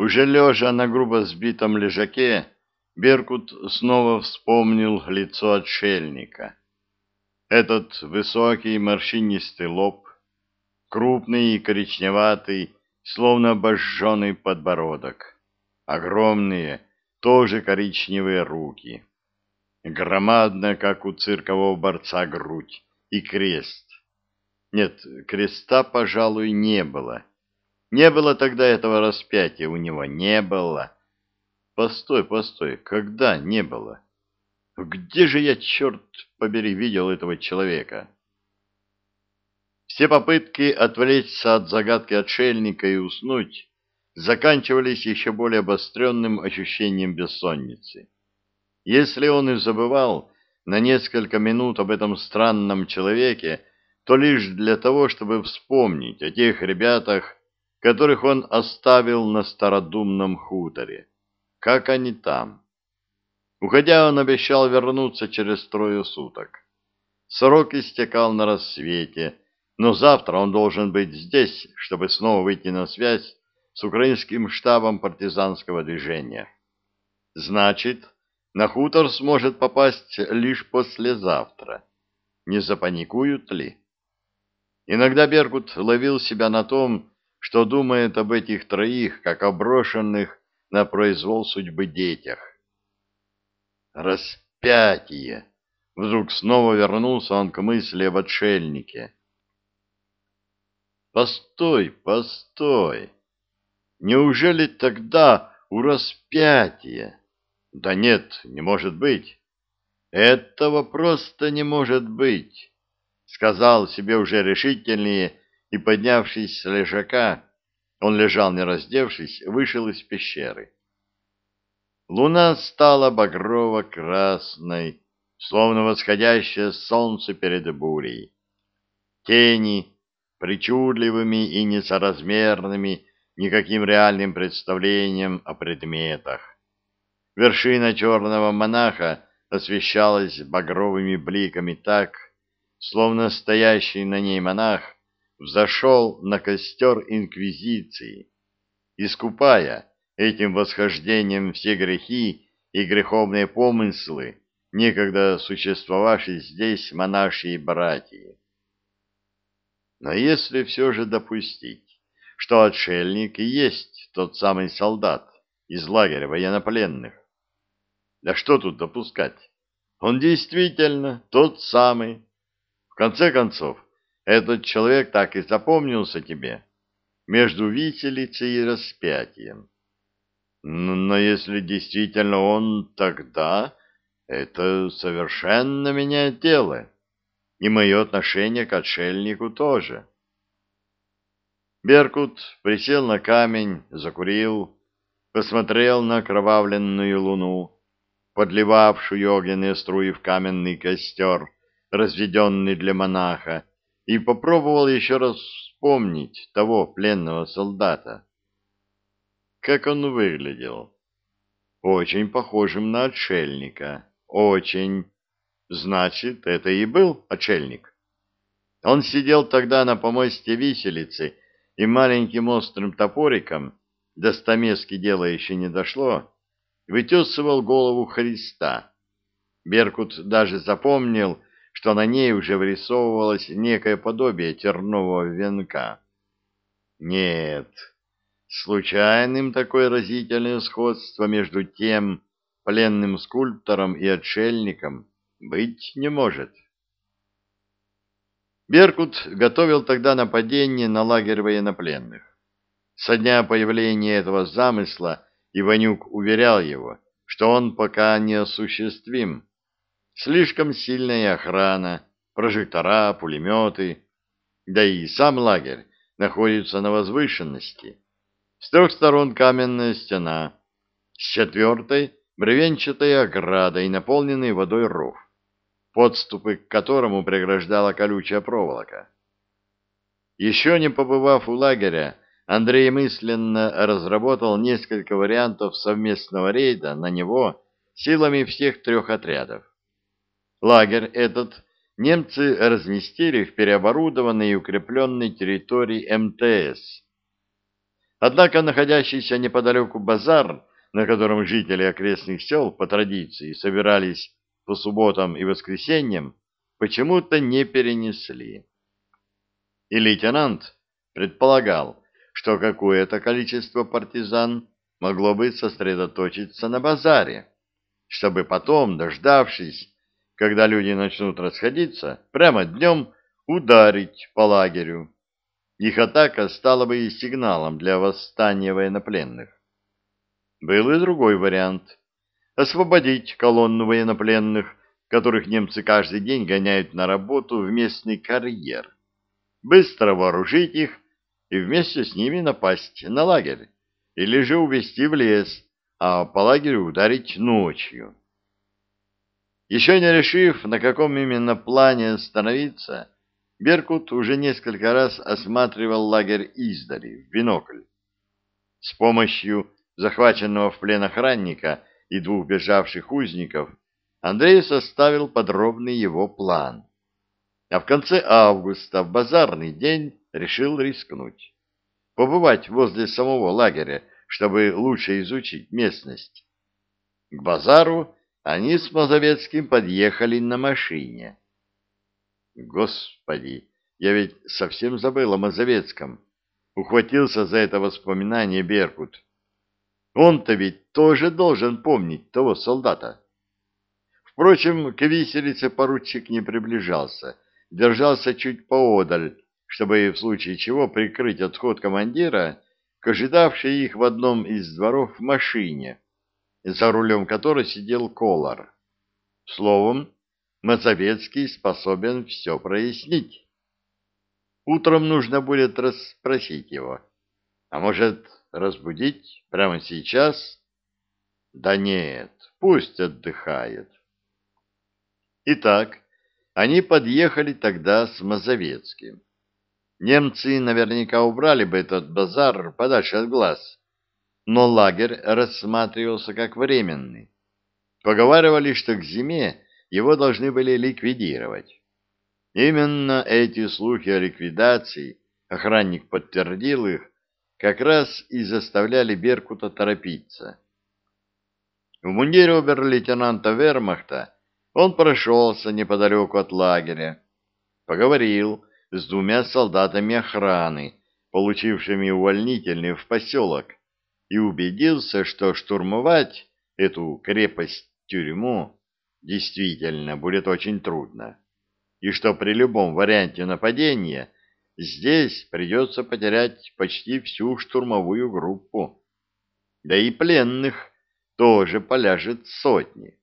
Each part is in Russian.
Уже лежа на грубо сбитом лежаке, Беркут снова вспомнил лицо отшельника. Этот высокий морщинистый лоб, крупный и коричневатый, словно обожженный подбородок, огромные, тоже коричневые руки, громадная, как у циркового борца, грудь и крест. Нет, креста, пожалуй, не было. Не было тогда этого распятия у него, не было. Постой, постой, когда не было? Где же я, черт побери, видел этого человека? Все попытки отвлечься от загадки отшельника и уснуть заканчивались еще более обостренным ощущением бессонницы. Если он и забывал на несколько минут об этом странном человеке, то лишь для того, чтобы вспомнить о тех ребятах, которых он оставил на стародумном хуторе. Как они там? Уходя, он обещал вернуться через трое суток. Срок истекал на рассвете, но завтра он должен быть здесь, чтобы снова выйти на связь с украинским штабом партизанского движения. Значит, на хутор сможет попасть лишь послезавтра. Не запаникуют ли? Иногда Беркут ловил себя на том, что думает об этих троих, как о брошенных на произвол судьбы детях. Распятие! Вдруг снова вернулся он к мысли об отшельнике. Постой, постой! Неужели тогда у распятия? Да нет, не может быть. Этого просто не может быть, сказал себе уже решительнее и, поднявшись с лежака, он лежал не раздевшись, вышел из пещеры. Луна стала багрово-красной, словно восходящее солнце перед бурей. Тени, причудливыми и несоразмерными никаким реальным представлением о предметах. Вершина черного монаха освещалась багровыми бликами так, словно стоящий на ней монах взошел на костер инквизиции, искупая этим восхождением все грехи и греховные помыслы, некогда существовавшие здесь монашьи братья. Но если все же допустить, что отшельник и есть тот самый солдат из лагеря военнопленных, да что тут допускать? Он действительно тот самый. В конце концов, этот человек так и запомнился тебе между виселицей и распятием. Но если действительно он тогда, это совершенно меняет дело, и мое отношение к отшельнику тоже. Беркут присел на камень, закурил, посмотрел на кровавленную луну, подливавшую огненные струи в каменный костер, разведенный для монаха, и попробовал еще раз вспомнить того пленного солдата. Как он выглядел? Очень похожим на отшельника. Очень. Значит, это и был отшельник. Он сидел тогда на помосте виселицы и маленьким острым топориком, до стамески дело еще не дошло, вытесывал голову Христа. Беркут даже запомнил, что на ней уже вырисовывалось некое подобие тернового венка. Нет, случайным такое разительное сходство между тем пленным скульптором и отшельником быть не может. Беркут готовил тогда нападение на лагерь военнопленных. Со дня появления этого замысла Иванюк уверял его, что он пока не осуществим. Слишком сильная охрана, прожектора, пулеметы, да и сам лагерь находится на возвышенности. С трех сторон каменная стена, с четвертой — бревенчатая ограда и наполненный водой ров, подступы к которому преграждала колючая проволока. Еще не побывав у лагеря, Андрей мысленно разработал несколько вариантов совместного рейда на него силами всех трех отрядов. Лагерь этот немцы разместили в переоборудованной и укрепленной территории МТС. Однако находящийся неподалеку базар, на котором жители окрестных сел по традиции собирались по субботам и воскресеньям, почему-то не перенесли. И лейтенант предполагал, что какое-то количество партизан могло бы сосредоточиться на базаре, чтобы потом, дождавшись, когда люди начнут расходиться, прямо днем ударить по лагерю. Их атака стала бы и сигналом для восстания военнопленных. Был и другой вариант — освободить колонну военнопленных, которых немцы каждый день гоняют на работу в местный карьер, быстро вооружить их и вместе с ними напасть на лагерь, или же увезти в лес, а по лагерю ударить ночью. Еще не решив, на каком именно плане остановиться, Беркут уже несколько раз осматривал лагерь издали, в бинокль. С помощью захваченного в плен охранника и двух бежавших узников Андрей составил подробный его план. А в конце августа, в базарный день, решил рискнуть. Побывать возле самого лагеря, чтобы лучше изучить местность. К базару они с Мазовецким подъехали на машине. Господи, я ведь совсем забыл о Мазовецком. Ухватился за это воспоминание Беркут. Он-то ведь тоже должен помнить того солдата. Впрочем, к виселице поручик не приближался, держался чуть поодаль, чтобы в случае чего прикрыть отход командира к ожидавшей их в одном из дворов машине, за рулем которой сидел Колор. Словом, Мазовецкий способен все прояснить. Утром нужно будет расспросить его. А может, разбудить прямо сейчас? Да нет, пусть отдыхает. Итак, они подъехали тогда с Мазовецким. Немцы наверняка убрали бы этот базар подальше от глаз, но лагерь рассматривался как временный. Поговаривали, что к зиме его должны были ликвидировать. Именно эти слухи о ликвидации, охранник подтвердил их, как раз и заставляли Беркута торопиться. В мундире обер-лейтенанта Вермахта он прошелся неподалеку от лагеря, поговорил с двумя солдатами охраны, получившими увольнительные в поселок, и убедился, что штурмовать эту крепость-тюрьму действительно будет очень трудно, и что при любом варианте нападения здесь придется потерять почти всю штурмовую группу. Да и пленных тоже поляжет сотни.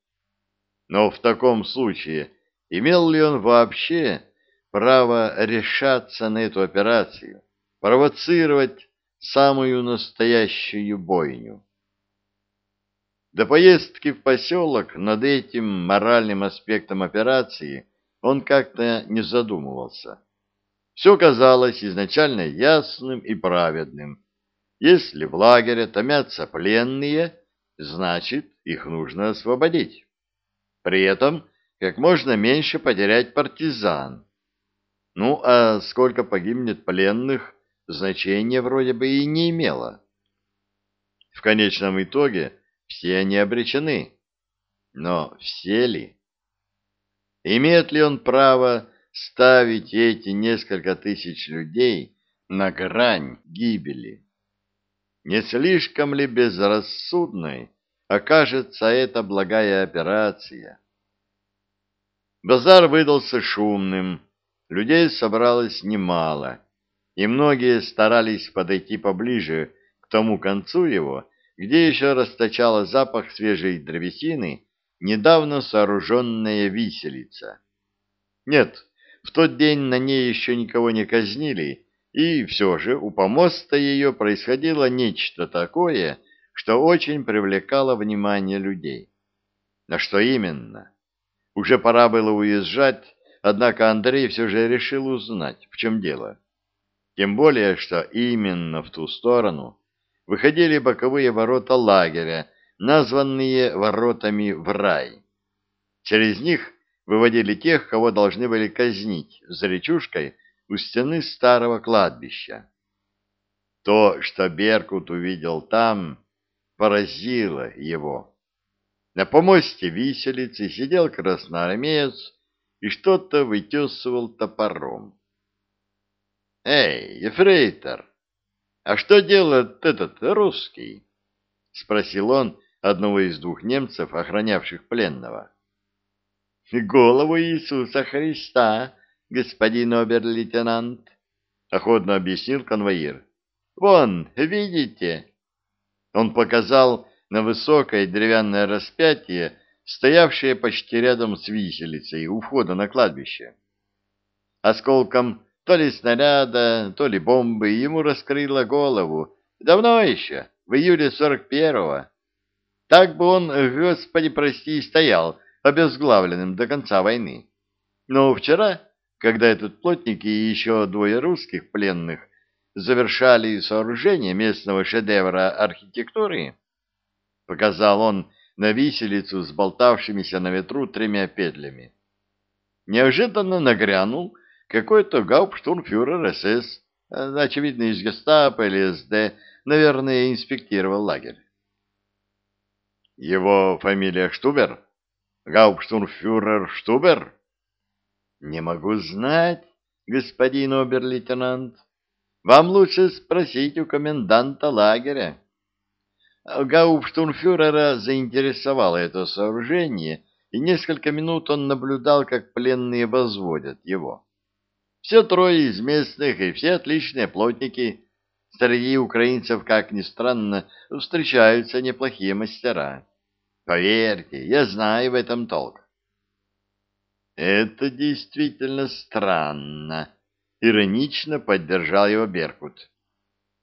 Но в таком случае имел ли он вообще право решаться на эту операцию, провоцировать самую настоящую бойню? До поездки в поселок над этим моральным аспектом операции он как-то не задумывался. Все казалось изначально ясным и праведным. Если в лагере томятся пленные, значит, их нужно освободить. При этом как можно меньше потерять партизан. Ну, а сколько погибнет пленных, значения вроде бы и не имело. В конечном итоге все они обречены. Но все ли? Имеет ли он право ставить эти несколько тысяч людей на грань гибели? Не слишком ли безрассудной окажется эта благая операция? Базар выдался шумным, людей собралось немало, и многие старались подойти поближе к тому концу его, где еще расточала запах свежей древесины недавно сооруженная виселица. Нет, в тот день на ней еще никого не казнили, и все же у помоста ее происходило нечто такое, что очень привлекало внимание людей. На что именно? Уже пора было уезжать, однако Андрей все же решил узнать, в чем дело. Тем более, что именно в ту сторону выходили боковые ворота лагеря, названные воротами в рай. Через них выводили тех, кого должны были казнить за речушкой у стены старого кладбища. То, что Беркут увидел там, поразило его. На помосте виселицы сидел красноармеец и что-то вытесывал топором. «Эй, ефрейтор, а что делает этот русский?» — спросил он одного из двух немцев, охранявших пленного. «Голову Иисуса Христа, господин обер-лейтенант», — охотно объяснил конвоир. «Вон, видите?» Он показал на высокое деревянное распятие, стоявшее почти рядом с виселицей у входа на кладбище. Осколком то ли снаряда, то ли бомбы ему раскрыло голову. Давно еще, в июле сорок первого. Так бы он, господи прости, стоял, обезглавленным до конца войны. Но вчера, когда этот плотник и еще двое русских пленных завершали сооружение местного шедевра архитектуры, показал он на виселицу с болтавшимися на ветру тремя петлями. Неожиданно нагрянул какой-то гауптштурмфюрер СС, очевидно, из гестапо или СД, наверное, инспектировал лагерь. Его фамилия Штубер? Гауптштурмфюрер Штубер? Не могу знать, господин обер-лейтенант. Вам лучше спросить у коменданта лагеря. Гауптштурмфюрера заинтересовало это сооружение, и несколько минут он наблюдал, как пленные возводят его. Все трое из местных и все отличные плотники. Среди украинцев, как ни странно, встречаются неплохие мастера. Поверьте, я знаю в этом толк. Это действительно странно, иронично поддержал его Беркут.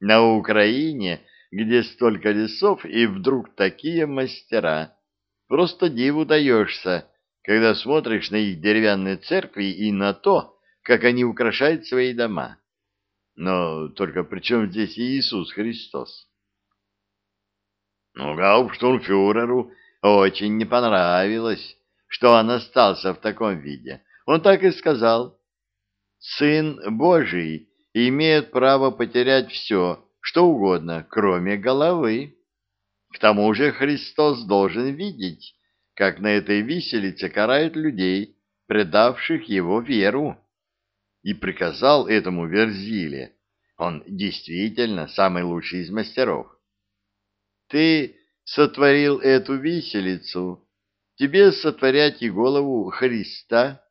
На Украине, где столько лесов, и вдруг такие мастера. Просто диву даешься, когда смотришь на их деревянные церкви и на то, как они украшают свои дома. Но только при чем здесь Иисус Христос? Ну, гауптштурмфюреру очень не понравилось, что он остался в таком виде. Он так и сказал. Сын Божий имеет право потерять все, что угодно, кроме головы. К тому же Христос должен видеть, как на этой виселице карают людей, предавших его веру и приказал этому Верзиле. Он действительно самый лучший из мастеров. Ты сотворил эту виселицу, тебе сотворять и голову Христа.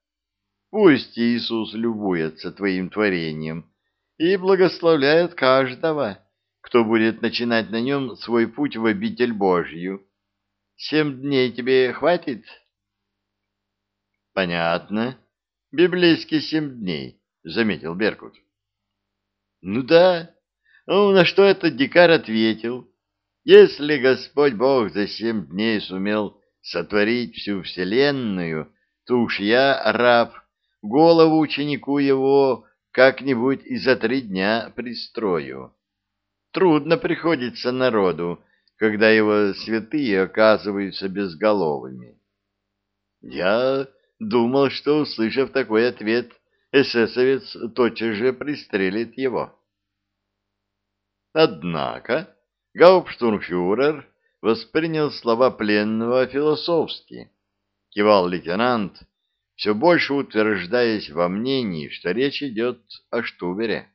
Пусть Иисус любуется твоим творением и благословляет каждого, кто будет начинать на нем свой путь в обитель Божью. Семь дней тебе хватит? Понятно. Библейские семь дней. — заметил Беркут. «Ну да. Ну, на что этот дикарь ответил? Если Господь Бог за семь дней сумел сотворить всю вселенную, то уж я, раб, голову ученику его как-нибудь и за три дня пристрою. Трудно приходится народу, когда его святые оказываются безголовыми. Я думал, что, услышав такой ответ, — эсэсовец тотчас же пристрелит его. Однако гауптштурмфюрер воспринял слова пленного философски. Кивал лейтенант, все больше утверждаясь во мнении, что речь идет о Штубере.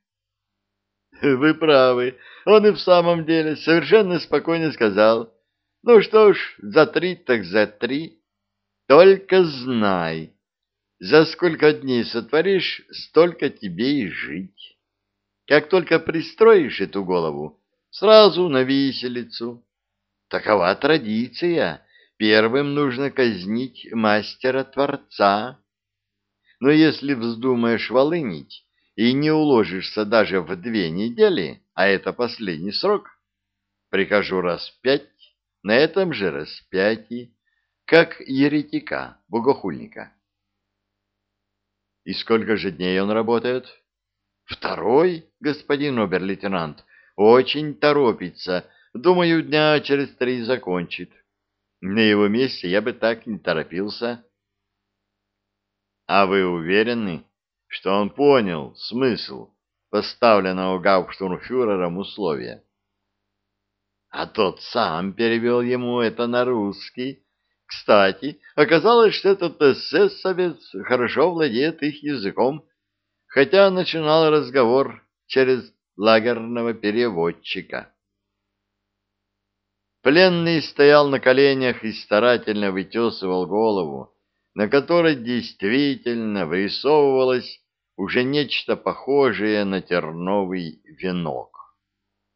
«Вы правы, он и в самом деле совершенно спокойно сказал, ну что ж, за три так за три, только знай, за сколько дней сотворишь, столько тебе и жить. Как только пристроишь эту голову, сразу на виселицу. Такова традиция. Первым нужно казнить мастера-творца. Но если вздумаешь волынить и не уложишься даже в две недели, а это последний срок, прикажу распять на этом же распятии, как еретика, богохульника. И сколько же дней он работает? Второй, господин обер-лейтенант, очень торопится. Думаю, дня через три закончит. На его месте я бы так не торопился. А вы уверены, что он понял смысл поставленного гауптштурмфюрером условия. А тот сам перевел ему это на русский. Кстати, оказалось, что этот эсэсовец хорошо владеет их языком, хотя начинал разговор через лагерного переводчика. Пленный стоял на коленях и старательно вытесывал голову, на которой действительно вырисовывалось уже нечто похожее на терновый венок.